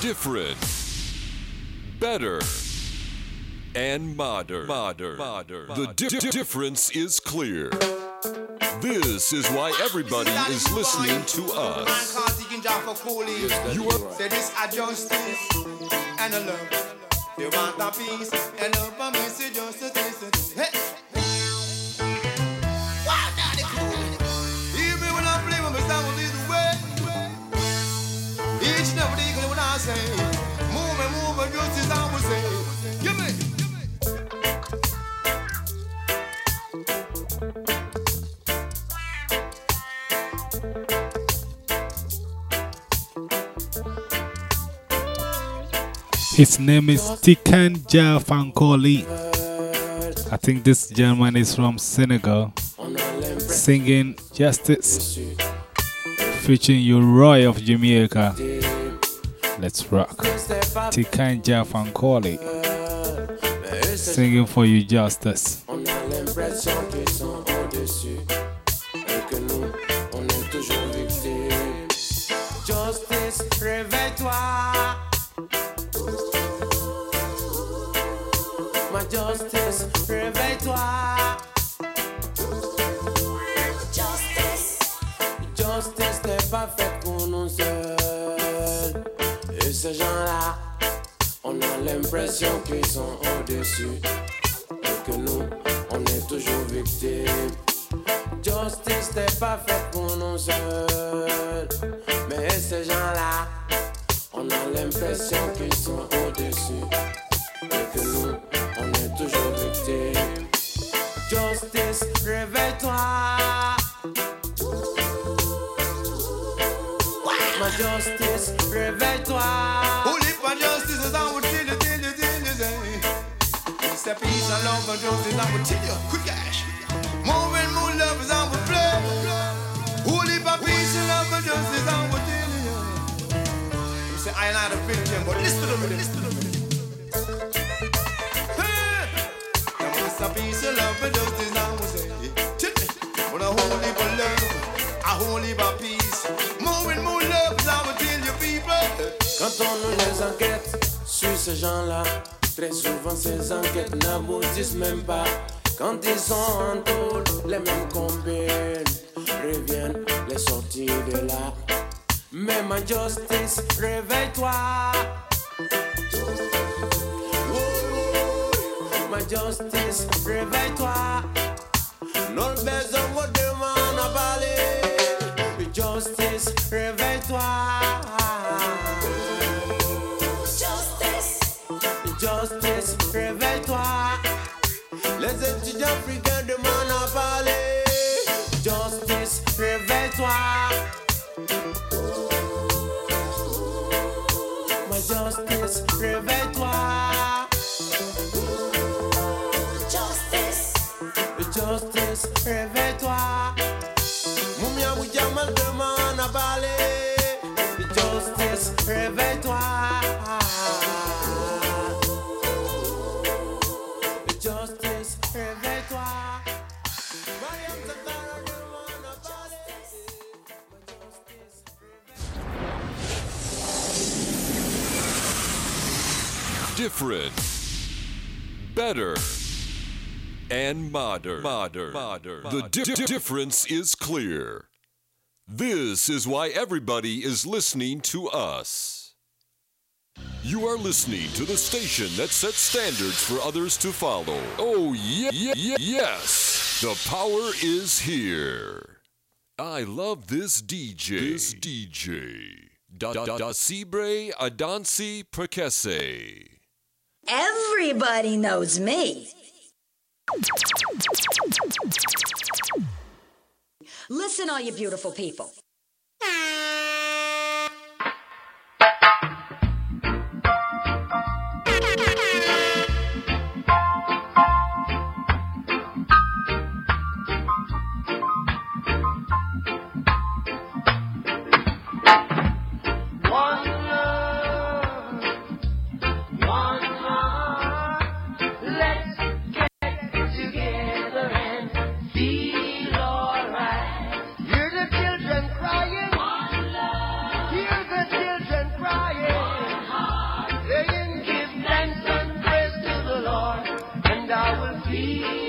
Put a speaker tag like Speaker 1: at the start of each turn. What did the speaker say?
Speaker 1: different, better, and modern. Modern. Modern. The di- di- difference is clear. This is why everybody is listening to us. You are
Speaker 2: this and a love. They want a peace and love me.
Speaker 3: His name is Tikanja Fankoli. I think this gentleman is from Senegal, singing Justice, featuring U-Roy of Jamaica. Let's rock. Tiken Jah Fakoly, singing for you Justice.
Speaker 4: On a justice, réveille-toi. Justice n'est pas faite pour nous seuls. Et ces gens-là, on a l'impression qu'ils sont au-dessus et que nous, on est toujours victimes. Justice n'est pas faite pour nous seuls. Mais ces gens-là, on a l'impression qu'ils sont Justice, réveille-toi. Ma justice, réveille-toi.
Speaker 2: Holy for justice is I will tell you, tell you, tell you, say. It's a peace and love and justice I will tell you. Quick cash. More and more love is will play. Holy for peace and love and justice I will tell you. You say I ain't not a victim, but listen to rhythm. Listen to the
Speaker 4: Quand on nous les enquête sur ces gens-là, très souvent ces enquêtes n'aboutissent même pas. Quand ils sont en tôle, les mêmes combines reviennent les sorties de là. Mais ma justice, réveille-toi. Ma justice, réveille-toi. Besoin Les étudiants africains demandent eh. à parler. Justice, réveille-toi. Ma justice, réveille-toi. Justice, réveille-toi. Mumia Abu-Jamal demande à parler. Justice, réveille-toi.
Speaker 1: Different, better, and modern. Modern. Modern. The di- di- difference is clear. This is why everybody is listening to us. You are listening to the station that sets standards for others to follow. Oh, yeah, yeah, yes. The power is here. I love this DJ. This DJ. Da da da Cibre Adansi Prekese.
Speaker 5: Everybody knows me. Listen, all you beautiful people. I will be.